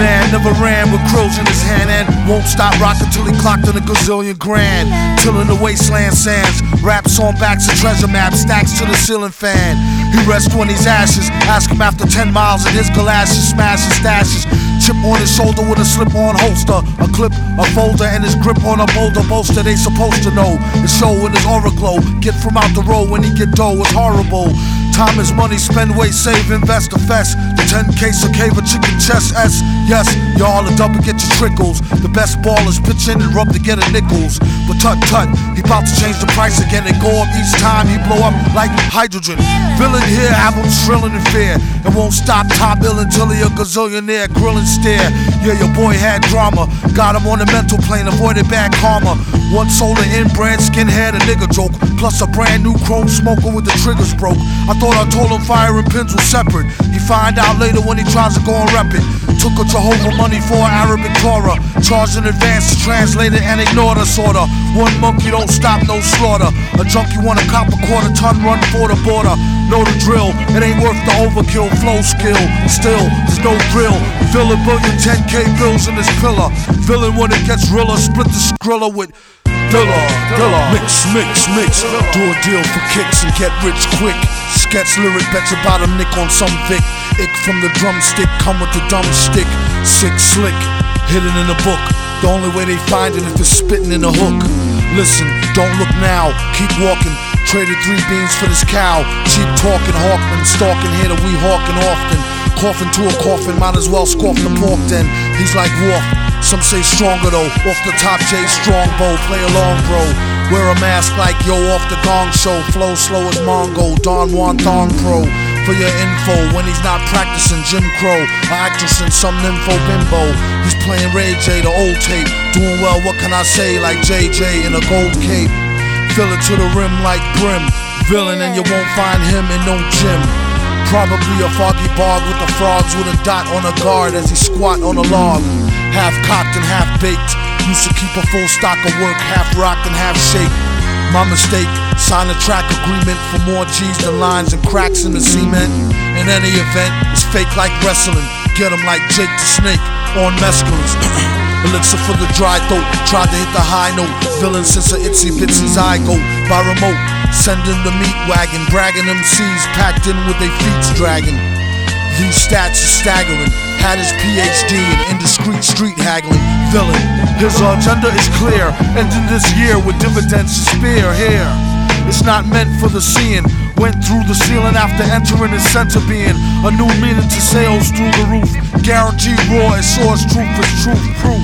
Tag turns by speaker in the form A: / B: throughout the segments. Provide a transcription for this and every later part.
A: Man never ran with crows in his hand and won't stop rocking till he clocked in a gazillion grand. Till in the wasteland sands, raps on backs of treasure maps, stacks to the ceiling fan. He rests on his ashes, ask him after 10 miles in his galoshes, smash his stashes. Chip on his shoulder with a slip on holster, a clip, a folder, and his grip on a boulder bolster. They supposed to know. His show in his aura glow. Get from out the road when he get dough. It's horrible. Time is money, spend, wait, save, invest, fest. The 10 case of cave, a chicken chest, S. Yes, y'all are double, get your trickles. The best ballers pitch in and rub to get a nickels. But tut tut, he bout to change the price again and go up each time he blow up like hydrogen. Villain here, have him shrilling in fear. And won't stop top ill until he a gazillionaire, grilling stare. Yeah, your boy had drama. Got him on the mental plane, avoided bad karma. One solar inbred, skinhead, a nigga joke. Plus a brand new chrome smoker with the triggers broke. I thought I told him fire and pins were separate. He find out later when he tries to go and rep it. Took a Jehovah money for Arabic Torah. Charged in advance to translate it and ignore the sorta. One monkey don't stop, no slaughter. A junkie want a cop a quarter ton run for the border. Know the drill, it ain't worth the overkill. Flow skill, still, there's no drill. Fill a billion 10k bills in this pillar. Villain when it gets realer, split the skrilla with Dilla, Dilla. Mix, mix, mix. Do a deal for kicks and get rich quick. Sketch lyric bets about a nick on some Vic. Ick from the drumstick, come with the dumb stick. Sick, slick, hidden in a book. The only way they find it if it's spitting in a hook. Listen, don't look now, keep walking. Traded three beans for this cow. Cheap talking, Hawkman, stalking here that we hawking often. Coughing to a coffin, might as well scoff the pork then. He's like Wolf, some say stronger though. Off the top, Jay Strongbow, play along, bro. Wear a mask like yo off the gong show. Flow slow as Mongo, Don Juan Thong Pro. For your info, when he's not practicing Jim Crow, or actress in some nympho bimbo. He's playing Ray J, the old tape. Doing well, what can I say? Like JJ in a gold cape. Fill it to the rim like brim. Villain, and you won't find him in no gym. Probably a foggy bog with the frogs with a dot on a guard as he squat on a log. Half cocked and half baked. Used to keep a full stock of work, half rocked and half shaped. My mistake, sign a track agreement for more G's than lines and cracks in the cement. In any event, it's fake like wrestling. Get Get 'em like Jake the Snake on mescalines. Elixir for the dry throat. Tried to hit the high note. Villain since a itsy bitsy zygote. By remote. Sending the meat wagon. Bragging MCs packed in with their feet dragging. These stats are staggering. Had his PhD in indiscreet street haggling. Villain. His agenda is clear. Ending this year with dividends to spare here. It's not meant for the seeing. Went through the ceiling after entering his center being. A new meaning to sales through the roof. Guaranteed raw as source truth is truth proof.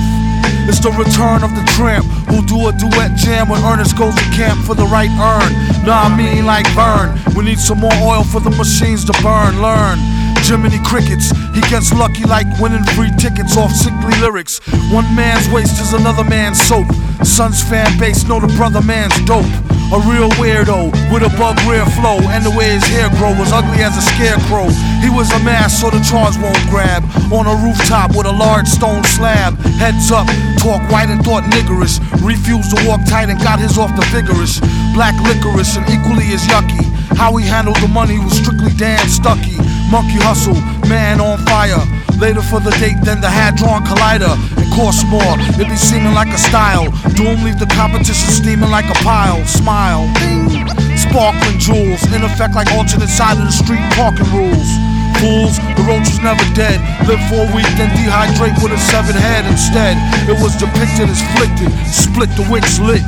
A: It's the return of the tramp who do a duet jam when Ernest goes to camp for the right earn. Nah, I mean like burn. We need some more oil for the machines to burn. Learn. Jiminy Crickets, he gets lucky like winning free tickets off sickly lyrics. One man's waste is another man's soap. Son's fan base know the brother man's dope. A real weirdo with a bug rear flow, and the way his hair grow was ugly as a scarecrow. He was a mass so the charge won't grab. On a rooftop with a large stone slab. Heads up, talk white and thought niggerish. Refused to walk tight and got his off the vigorous. Black licorice and equally as yucky. How he handled the money was strictly damn stucky. Monkey hustle, man on fire. Later for the date, than the hand drawn collider. It costs more, it be seeming like a style. Doom leave the competition steaming like a pile. Smile, ding. Sparkling jewels, in effect like alternate side of the street parking rules. Fools, the roach was never dead. Live for a week, then dehydrate with a severed head instead. It was depicted as flicted, split the wicks lit.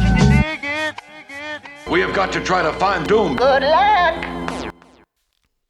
B: We have got to try to find Doom.
C: Good luck.